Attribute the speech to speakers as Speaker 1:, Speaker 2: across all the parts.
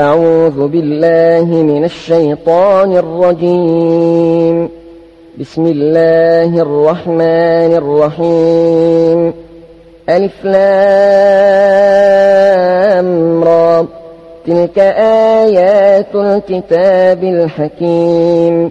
Speaker 1: أعوذ بالله من الشيطان الرجيم. بسم الله الرحمن الرحيم. ألف لام را تلك آيات الكتاب الحكيم.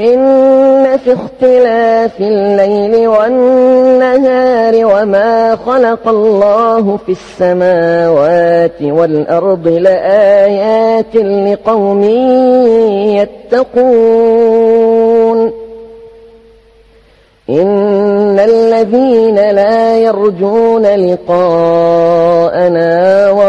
Speaker 1: إن في اختلاف الليل والنهار وما خلق الله في السماوات والأرض لآيات لقوم يتقون. إن الذين لا يرجون لقاءنا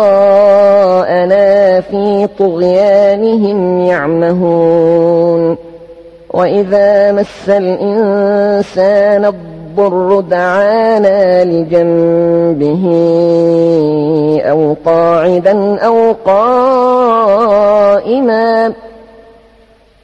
Speaker 1: لقاءنا في طغيانهم يعمهون وإذا مس الإنسان الضر دعانا لجنبه أو قاعدا أو قائما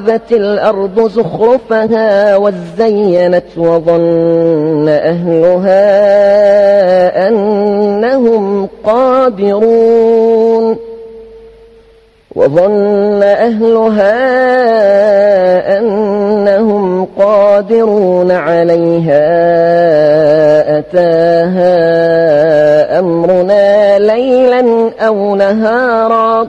Speaker 1: أخذت الأرض زخرفها وزينت وظن أهلها أنهم قادرون وظن أهلها أنهم قادرون عليها أتاها أمرنا ليلا أو نهارا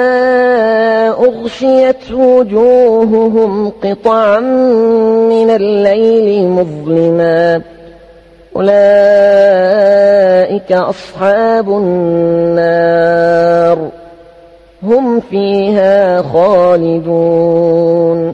Speaker 1: أغشيت وجوههم قطعا من الليل مظلما. أولئك أصحاب النار. هم فيها خالدون.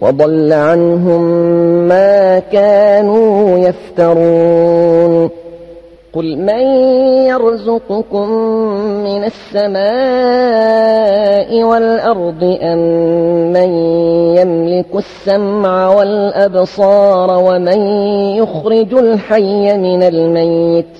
Speaker 1: وضل عنهم ما كانوا يفترون. قل من يرزقكم من السماء والأرض أم من يملك السمع والأبصار ومن يخرج الحي من الميت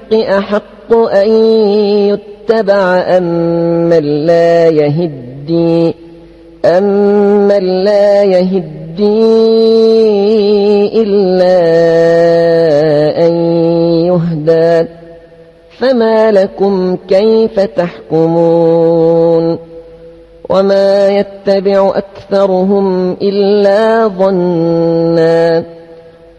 Speaker 1: أحق أن يتبع أم من لا يهدي أمن لا يهدي إلا أن يهدى. فما لكم كيف تحكمون؟ وما يتبع أكثرهم إلا ظنا.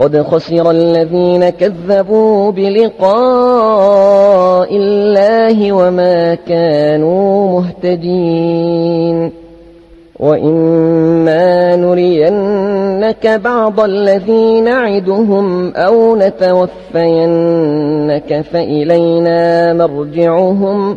Speaker 1: قد خسر الذين كذبوا بلقاء الله وما كانوا مهتدين. وإما نرينك بعض الذي نعدهم أو نتوفينك فإلينا مرجعهم. فإلينا مرجعهم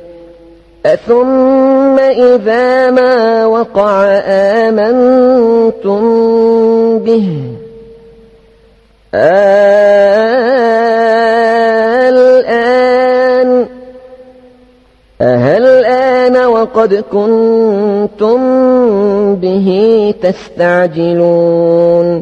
Speaker 1: أثم إذا ما وقع آمنتم به. الآن. أهل الآن وقد كنتم به تستعجلون.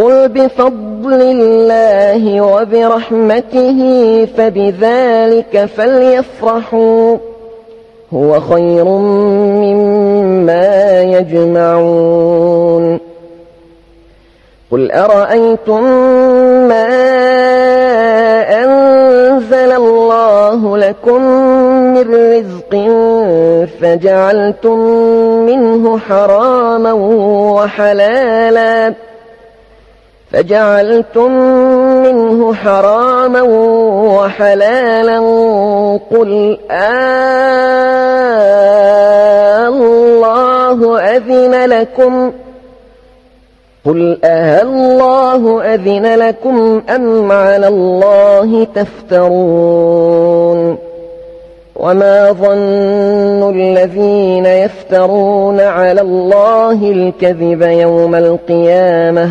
Speaker 1: قل بفضل الله وبرحمته فبذلك فليفرحوا هو خير مما يجمعون قل أرأيتم ما أنزل الله لكم من رزق فجعلتم منه حراما وحلالا فجعلتم منه حراما وحلالا قل آه الله أذن لكم قل أه الله أذن لكم أم على الله تفترون وما ظن الذين يفترون على الله الكذب يوم القيامة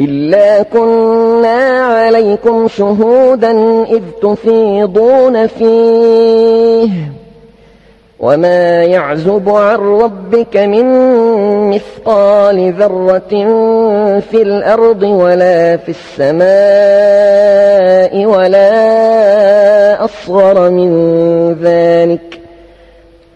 Speaker 1: إلا كنا عليكم شهودا إذ تفيضون فيه وما يعزب عن ربك من مثقال ذرة في الأرض ولا في السماء ولا أصغر من ذلك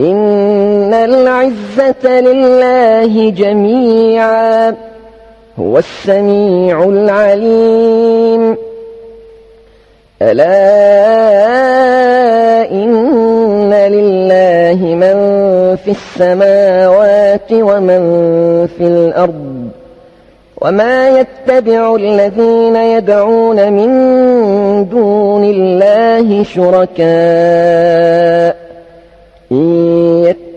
Speaker 1: إن العزة لله جميعا هو السميع العليم ألا إن لله من في السماوات ومن في الأرض وما يتبع الذين يدعون من دون الله شركاء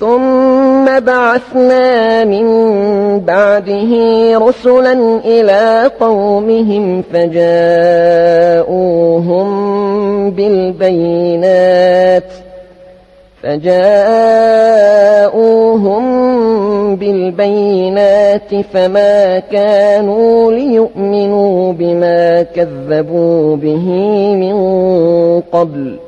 Speaker 1: ثم بعثنا من بعده رسلا إلى قومهم فجاءوهم بالبينات فجاءوهم بالبينات فما كانوا ليؤمنوا بما كذبوا به من قبل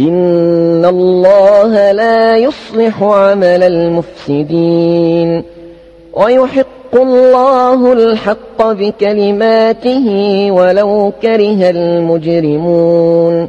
Speaker 1: إن الله لا يصلح عمل المفسدين ويحق الله الحق بكلماته ولو كره المجرمون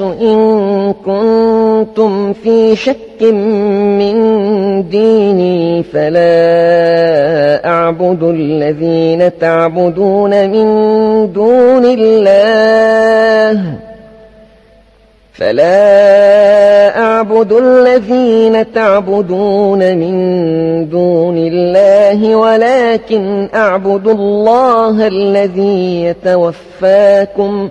Speaker 1: إن كنتم في شك من ديني فلا أعبد الذين تعبدون من دون الله فلا أعبد الذين تعبدون من دون الله ولكن أعبد الله الذي يتوفاكم